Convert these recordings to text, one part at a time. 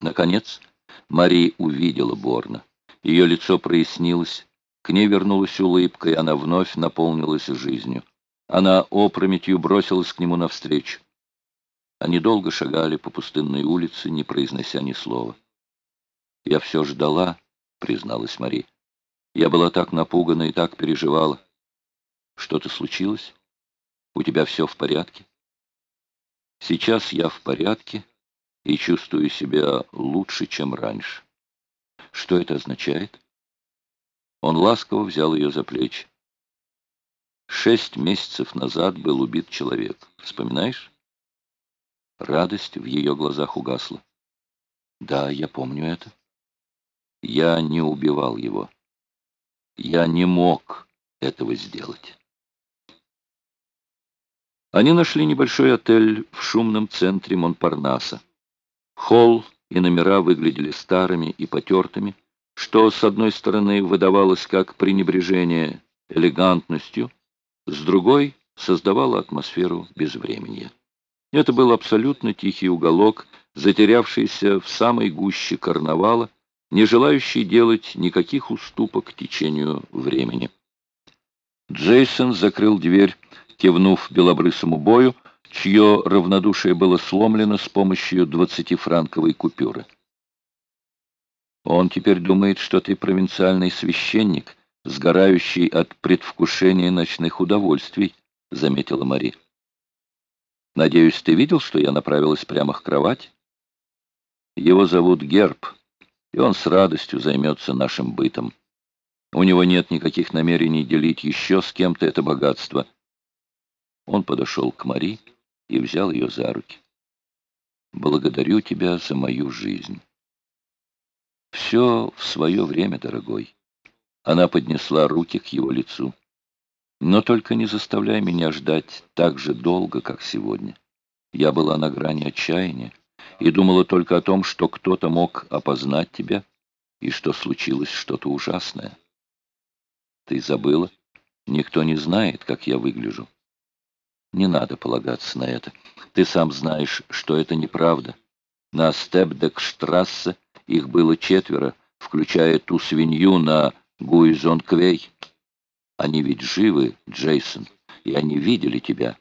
Наконец, Мари увидела Борна. Ее лицо прояснилось, к ней вернулась улыбка, и она вновь наполнилась жизнью. Она опрометью бросилась к нему навстречу. Они долго шагали по пустынной улице, не произнося ни слова. «Я все ждала», — призналась Мари. «Я была так напугана и так переживала. Что-то случилось? У тебя все в порядке?» «Сейчас я в порядке и чувствую себя лучше, чем раньше». «Что это означает?» Он ласково взял ее за плечи. «Шесть месяцев назад был убит человек. Вспоминаешь?» Радость в ее глазах угасла. «Да, я помню это. Я не убивал его. Я не мог этого сделать». Они нашли небольшой отель в шумном центре Монпарнаса. Холл и номера выглядели старыми и потертыми, что, с одной стороны, выдавалось как пренебрежение элегантностью, с другой — создавало атмосферу безвременья. Это был абсолютно тихий уголок, затерявшийся в самой гуще карнавала, не желающий делать никаких уступок течению времени. Джейсон закрыл дверь, кивнув белобрысому бою, чье равнодушие было сломлено с помощью двадцатифранковой купюры. Он теперь думает, что ты провинциальный священник, сгорающий от предвкушения ночных удовольствий, — заметила Мари. Надеюсь, ты видел, что я направилась прямо к кровати? Его зовут Герб, и он с радостью займется нашим бытом. У него нет никаких намерений делить еще с кем-то это богатство. Он подошел к Мари и взял ее за руки. «Благодарю тебя за мою жизнь». «Все в свое время, дорогой». Она поднесла руки к его лицу. Но только не заставляй меня ждать так же долго, как сегодня. Я была на грани отчаяния и думала только о том, что кто-то мог опознать тебя и что случилось что-то ужасное. Ты забыла? Никто не знает, как я выгляжу. Не надо полагаться на это. Ты сам знаешь, что это неправда. На Степдекштрассе их было четверо, включая ту свинью на Гуизон-Квей. Они ведь живы, Джейсон, и они видели тебя.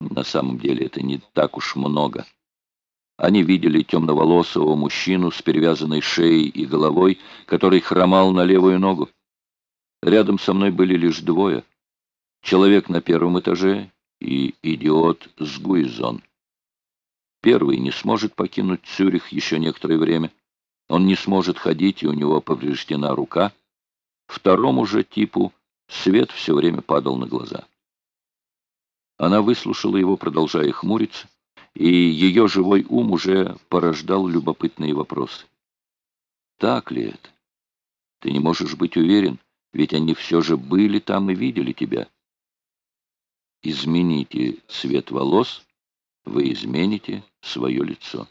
На самом деле это не так уж много. Они видели темноволосого мужчину с перевязанной шеей и головой, который хромал на левую ногу. Рядом со мной были лишь двое. Человек на первом этаже и идиот с Гуизон. Первый не сможет покинуть Цюрих еще некоторое время. Он не сможет ходить, и у него повреждена рука. Второму же типу Свет все время падал на глаза. Она выслушала его, продолжая хмуриться, и ее живой ум уже порождал любопытные вопросы. Так ли это? Ты не можешь быть уверен, ведь они все же были там и видели тебя. Измените цвет волос, вы измените свое лицо.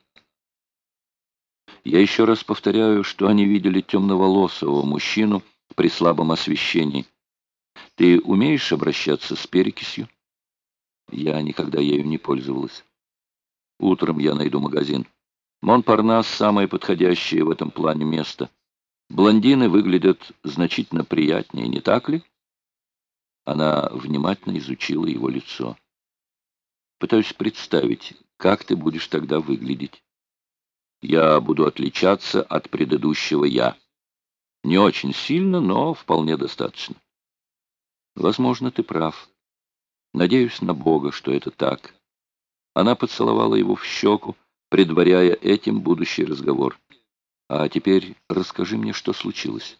Я еще раз повторяю, что они видели темноволосого мужчину при слабом освещении, ты умеешь обращаться с перекисью? Я никогда ею не пользовалась. Утром я найду магазин. Монпарнас — самое подходящее в этом плане место. Блондины выглядят значительно приятнее, не так ли? Она внимательно изучила его лицо. Пытаюсь представить, как ты будешь тогда выглядеть. Я буду отличаться от предыдущего «я». Не очень сильно, но вполне достаточно. Возможно, ты прав. Надеюсь на Бога, что это так. Она поцеловала его в щеку, предваряя этим будущий разговор. А теперь расскажи мне, что случилось.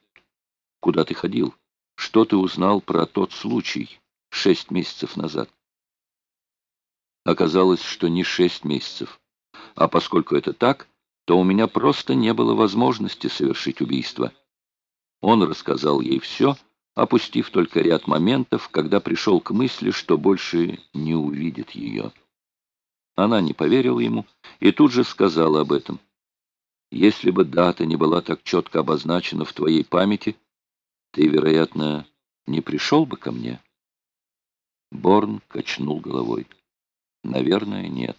Куда ты ходил? Что ты узнал про тот случай шесть месяцев назад? Оказалось, что не шесть месяцев. А поскольку это так, то у меня просто не было возможности совершить убийство. Он рассказал ей все, опустив только ряд моментов, когда пришел к мысли, что больше не увидит ее. Она не поверила ему и тут же сказала об этом. «Если бы дата не была так четко обозначена в твоей памяти, ты, вероятно, не пришел бы ко мне?» Борн качнул головой. «Наверное, нет.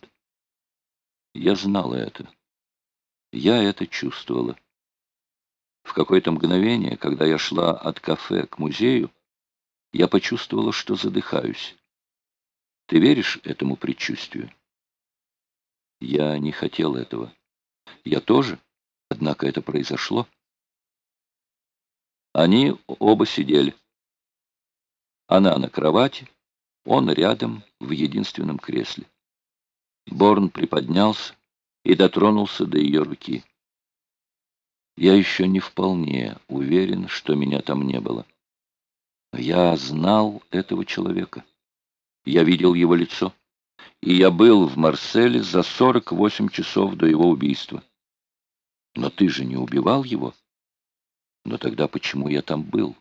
Я знала это. Я это чувствовала. В какое-то мгновение, когда я шла от кафе к музею, я почувствовала, что задыхаюсь. Ты веришь этому предчувствию? Я не хотел этого. Я тоже, однако это произошло. Они оба сидели. Она на кровати, он рядом в единственном кресле. Борн приподнялся и дотронулся до ее руки. Я еще не вполне уверен, что меня там не было. Я знал этого человека. Я видел его лицо. И я был в Марселе за 48 часов до его убийства. Но ты же не убивал его? Но тогда почему я там был?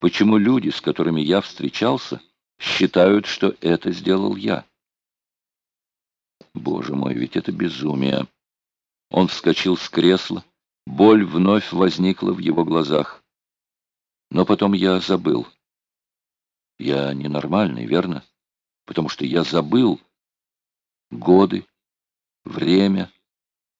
Почему люди, с которыми я встречался, считают, что это сделал я? Боже мой, ведь это безумие. Он вскочил с кресла. Боль вновь возникла в его глазах. Но потом я забыл. Я ненормальный, верно? Потому что я забыл годы, время,